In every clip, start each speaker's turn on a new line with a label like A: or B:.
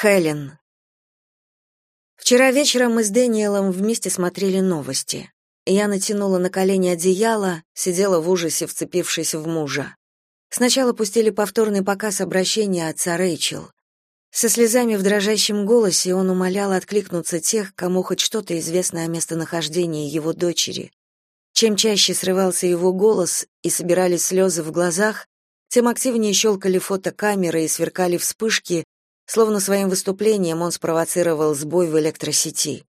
A: Хелен. Вчера вечером мы с Дэниелом вместе смотрели новости. Я натянула на колени одеяло, сидела в ужасе, вцепившись в мужа. Сначала пустили повторный показ обращения отца Рэйчел. Со слезами в дрожащем голосе он умолял откликнуться тех, кому хоть что-то известно о местонахождении его дочери. Чем чаще срывался его голос и собирались слезы в глазах, тем активнее щелкали фотокамеры и сверкали вспышки, словно своим выступлением он спровоцировал сбой в электросети.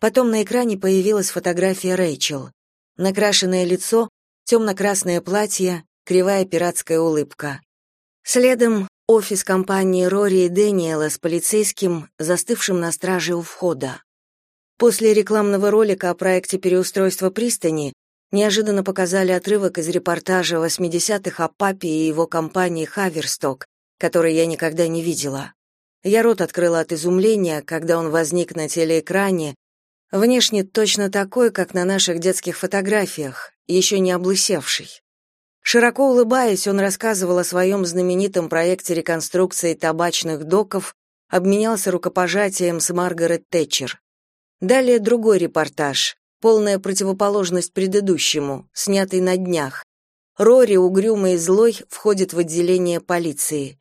A: Потом на экране появилась фотография Рэйчел. Накрашенное лицо, темно-красное платье, кривая пиратская улыбка. Следом офис компании Рори и Дэниела с полицейским, застывшим на страже у входа. После рекламного ролика о проекте переустройства пристани неожиданно показали отрывок из репортажа 80-х о папе и его компании «Хаверсток», который я никогда не видела. Я рот открыла от изумления, когда он возник на телеэкране, внешне точно такой, как на наших детских фотографиях, еще не облысевший. Широко улыбаясь, он рассказывал о своем знаменитом проекте реконструкции табачных доков, обменялся рукопожатием с Маргарет Тэтчер. Далее другой репортаж, полная противоположность предыдущему, снятый на днях. Рори, угрюмый и злой, входит в отделение полиции.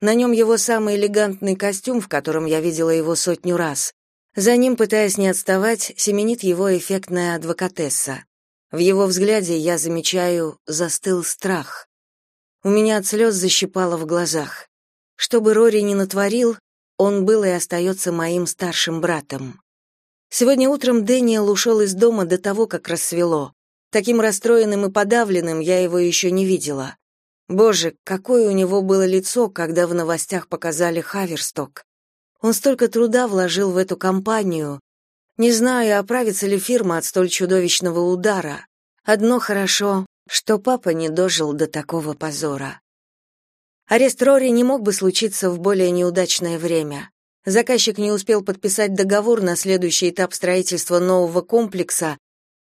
A: На нем его самый элегантный костюм, в котором я видела его сотню раз. За ним, пытаясь не отставать, семенит его эффектная адвокатесса. В его взгляде я замечаю застыл страх. У меня от слез защипало в глазах. Что бы Рори ни натворил, он был и остается моим старшим братом. Сегодня утром Дэниел ушел из дома до того, как рассвело. Таким расстроенным и подавленным я его еще не видела. Боже, какое у него было лицо, когда в новостях показали Хаверсток. Он столько труда вложил в эту компанию, не знаю, оправится ли фирма от столь чудовищного удара. Одно хорошо, что папа не дожил до такого позора. Арест Рори не мог бы случиться в более неудачное время. Заказчик не успел подписать договор на следующий этап строительства нового комплекса,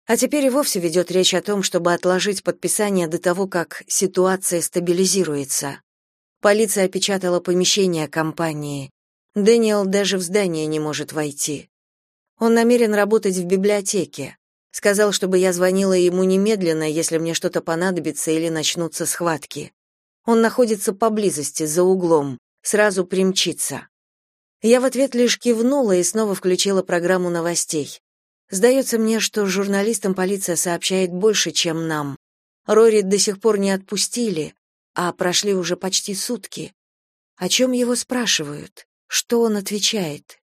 A: а теперь и вовсе ведет речь о том, чтобы отложить подписание до того, как ситуация стабилизируется. Полиция опечатала помещение компании. Дэниел даже в здание не может войти. Он намерен работать в библиотеке. Сказал, чтобы я звонила ему немедленно, если мне что-то понадобится или начнутся схватки. Он находится поблизости, за углом, сразу примчится. Я в ответ лишь кивнула и снова включила программу новостей. Сдается мне, что журналистам полиция сообщает больше, чем нам. Рори до сих пор не отпустили, а прошли уже почти сутки. О чем его спрашивают? Что он отвечает?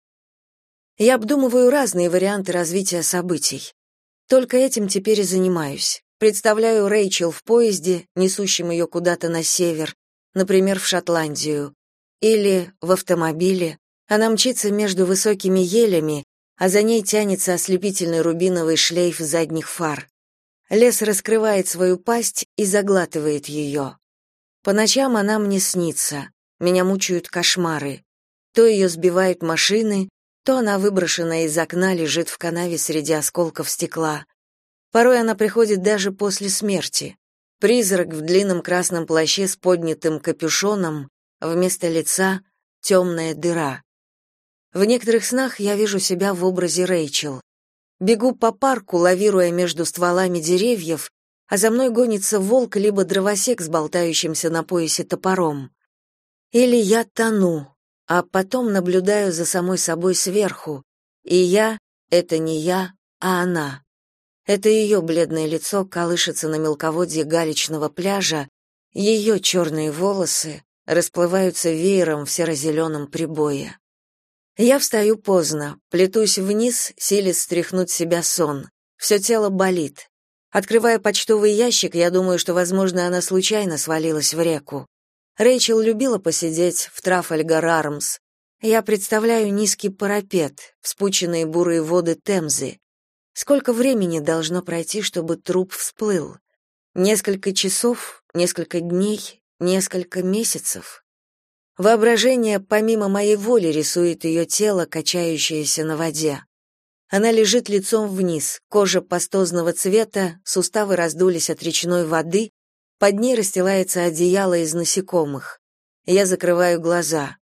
A: Я обдумываю разные варианты развития событий. Только этим теперь и занимаюсь. Представляю Рэйчел в поезде, несущем ее куда-то на север, например, в Шотландию, или в автомобиле. Она мчится между высокими елями, а за ней тянется ослепительный рубиновый шлейф задних фар. Лес раскрывает свою пасть и заглатывает ее. По ночам она мне снится, меня мучают кошмары. То ее сбивают машины, то она, выброшенная из окна, лежит в канаве среди осколков стекла. Порой она приходит даже после смерти. Призрак в длинном красном плаще с поднятым капюшоном, вместо лица — темная дыра. В некоторых снах я вижу себя в образе Рэйчел. Бегу по парку, лавируя между стволами деревьев, а за мной гонится волк либо дровосек с болтающимся на поясе топором. Или я тону, а потом наблюдаю за самой собой сверху, и я — это не я, а она. Это ее бледное лицо колышется на мелководье галечного пляжа, ее черные волосы расплываются веером в серо-зеленом прибое. Я встаю поздно, плетусь вниз, силясь стряхнуть себя сон. Все тело болит. Открывая почтовый ящик, я думаю, что, возможно, она случайно свалилась в реку. Рэйчел любила посидеть в Трафальгар Армс. Я представляю низкий парапет, вспученные бурые воды Темзы. Сколько времени должно пройти, чтобы труп всплыл? Несколько часов, несколько дней, несколько месяцев. Воображение помимо моей воли рисует ее тело, качающееся на воде. Она лежит лицом вниз, кожа пастозного цвета, суставы раздулись от речной воды, под ней расстилается одеяло из насекомых. Я закрываю глаза.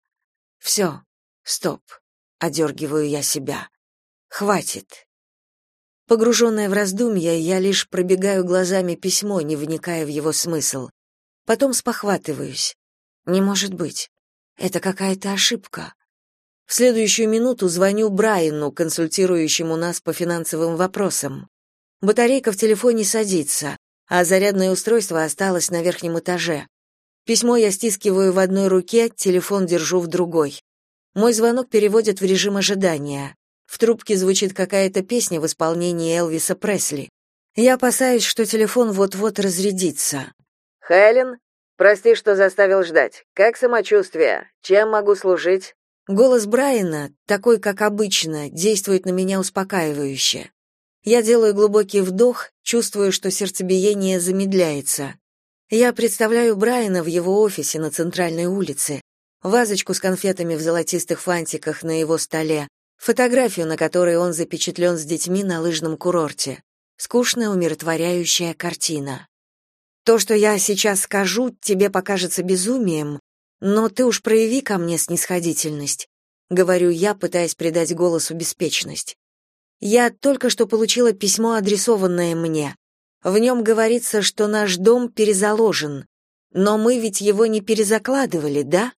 A: Все. Стоп. Одергиваю я себя. Хватит. Погруженная в раздумья, я лишь пробегаю глазами письмо, не вникая в его смысл. Потом спохватываюсь. Не может быть. Это какая-то ошибка. В следующую минуту звоню Брайану, консультирующему нас по финансовым вопросам. Батарейка в телефоне садится, а зарядное устройство осталось на верхнем этаже. Письмо я стискиваю в одной руке, телефон держу в другой. Мой звонок переводят в режим ожидания. В трубке звучит какая-то песня в исполнении Элвиса Пресли. Я опасаюсь, что телефон вот-вот разрядится.
B: «Хелен, прости, что заставил ждать. Как самочувствие? Чем могу служить?»
A: Голос Брайана, такой, как обычно, действует на меня успокаивающе. Я делаю глубокий вдох, чувствую, что сердцебиение замедляется. Я представляю Брайана в его офисе на центральной улице, вазочку с конфетами в золотистых фантиках на его столе, фотографию, на которой он запечатлен с детьми на лыжном курорте. Скучная, умиротворяющая картина. То, что я сейчас скажу, тебе покажется безумием, но ты уж прояви ко мне снисходительность, говорю я, пытаясь придать голосу беспечность. Я только что получила письмо, адресованное мне. В нем говорится, что наш дом перезаложен, но мы ведь его не перезакладывали, да?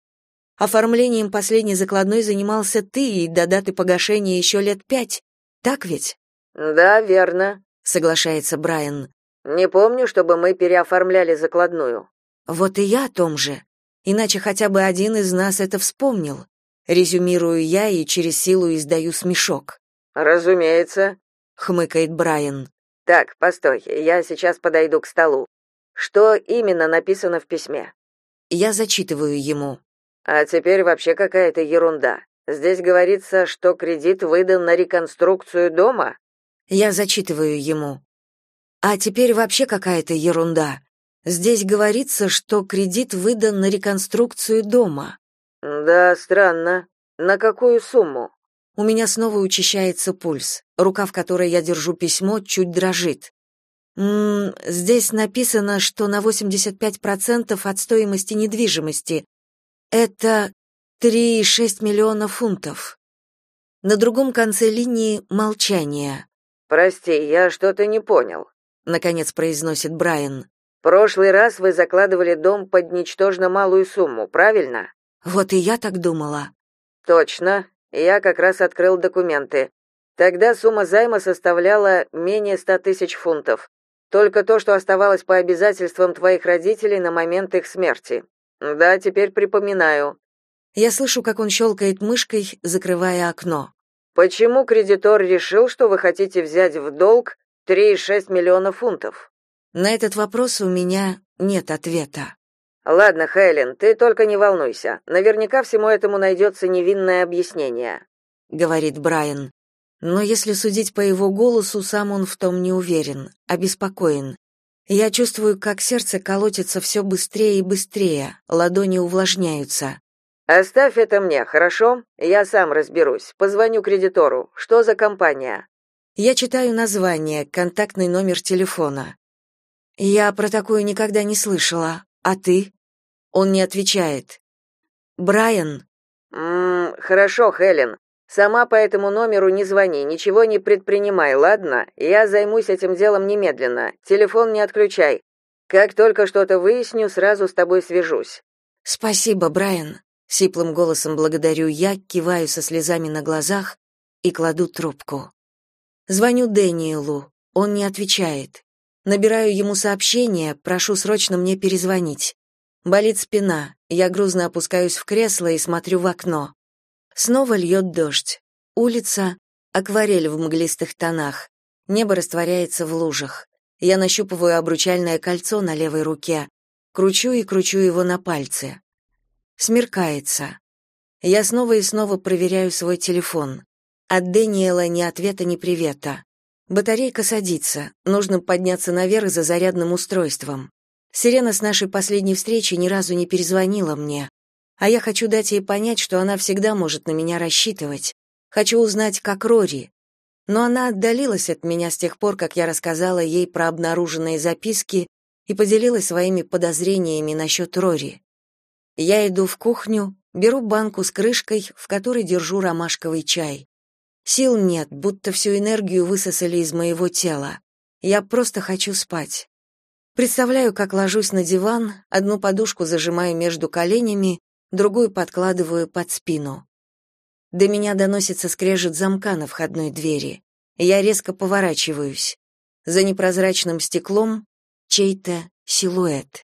A: Оформлением последней закладной занимался ты, и до даты погашения еще лет пять. Так ведь?
B: Да, верно,
A: соглашается Брайан.
B: Не помню, чтобы мы переоформляли закладную.
A: Вот и я о том же. Иначе хотя бы один из нас это вспомнил. Резюмирую я и через силу издаю смешок.
B: Разумеется,
A: хмыкает Брайан.
B: Так, постой, я сейчас подойду к столу. Что именно написано в письме?
A: Я зачитываю ему.
B: А теперь вообще какая-то ерунда. Здесь говорится, что кредит выдан на реконструкцию дома.
A: Я зачитываю ему. А теперь вообще какая-то ерунда. Здесь говорится, что кредит выдан на реконструкцию дома.
B: Да, странно. На какую сумму?
A: У меня снова учащается пульс. Рука, в которой я держу письмо, чуть дрожит. М -м, здесь написано, что на 85% от стоимости недвижимости, это 3,6 миллиона фунтов. На другом конце линии молчание.
B: Прости, я что-то не понял,
A: наконец произносит Брайан.
B: Прошлый раз вы закладывали дом под ничтожно малую сумму, правильно?
A: Вот и я так думала.
B: Точно. Я как раз открыл документы. Тогда сумма займа составляла менее ста тысяч фунтов. Только то, что оставалось по обязательствам твоих родителей на момент их смерти. Да, теперь припоминаю.
A: Я слышу, как он щелкает мышкой, закрывая окно.
B: Почему кредитор решил, что вы хотите взять в долг 3,6 миллиона фунтов?
A: На этот вопрос у меня нет ответа.
B: Ладно, Хелен, ты только не волнуйся. Наверняка всему этому найдется невинное объяснение,
A: говорит Брайан. Но если судить по его голосу, сам он в том не уверен, обеспокоен. Я чувствую, как сердце колотится все быстрее и быстрее, ладони увлажняются.
B: Оставь это мне, хорошо? Я сам разберусь. Позвоню кредитору. Что за компания?
A: Я читаю название, контактный номер телефона. Я про такую никогда не слышала. А ты? Он не отвечает. Брайан.
B: М, хорошо, Хелен. Сама по этому номеру не звони, ничего не предпринимай, ладно? Я займусь этим делом немедленно. Телефон не отключай. Как только что-то выясню, сразу с тобой свяжусь.
A: Спасибо, Брайан. Сиплым голосом благодарю я, киваю со слезами на глазах и кладу трубку. Звоню Дэниелу. Он не отвечает. Набираю ему сообщение, прошу срочно мне перезвонить. Болит спина. Я грузно опускаюсь в кресло и смотрю в окно. Снова льет дождь. Улица — акварель в мглистых тонах. Небо растворяется в лужах. Я нащупываю обручальное кольцо на левой руке. Кручу и кручу его на пальце. Смеркается. Я снова и снова проверяю свой телефон. От Дэниела ни ответа, ни привета. Батарейка садится. Нужно подняться наверх за зарядным устройством. Сирена с нашей последней встречи ни разу не перезвонила мне а я хочу дать ей понять, что она всегда может на меня рассчитывать. Хочу узнать, как Рори. Но она отдалилась от меня с тех пор, как я рассказала ей про обнаруженные записки и поделилась своими подозрениями насчет Рори. Я иду в кухню Беру банку с крышкой, в которой держу ромашковый чай. Сил нет, будто всю энергию высосали из моего тела. Я просто хочу спать. Представляю, как ложусь на диван, одну подушку зажимаю между коленями, другую подкладываю под спину. До меня доносится скрежет замка на входной двери. Я резко поворачиваюсь. За непрозрачным стеклом чей-то силуэт.